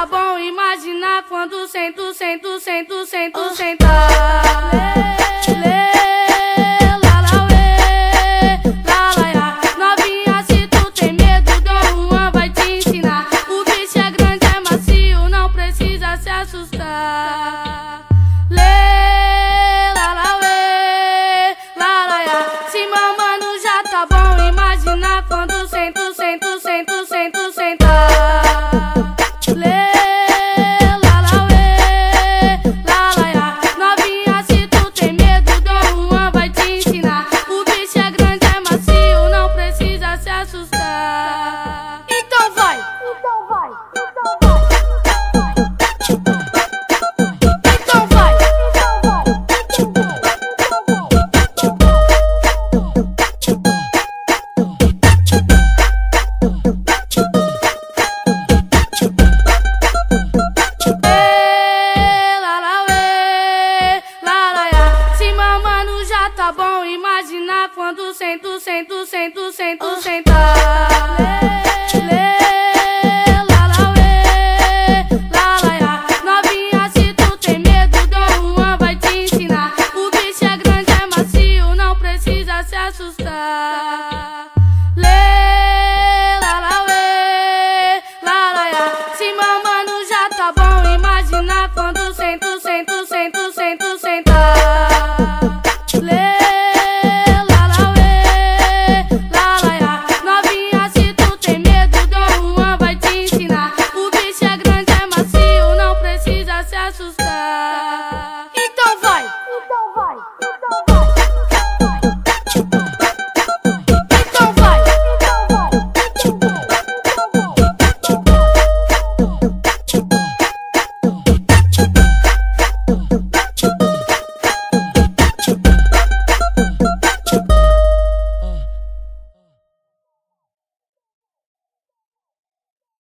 tá bom imaginar quando sento, sento, sento, sento, ah. sentar. tá bom imaginar quando sento, sento, sento, sento, ah. oh. sentar. Lê, lê, lá, lá, uê, lá, lá, lá. Novinha, se tu tem medo, Dom Juan vai te ensinar. O bicho é grande, é macio, não precisa se assustar. Lê, lá, lá, uê, lá, lá, lá. Se mamando já tá bom imaginar quando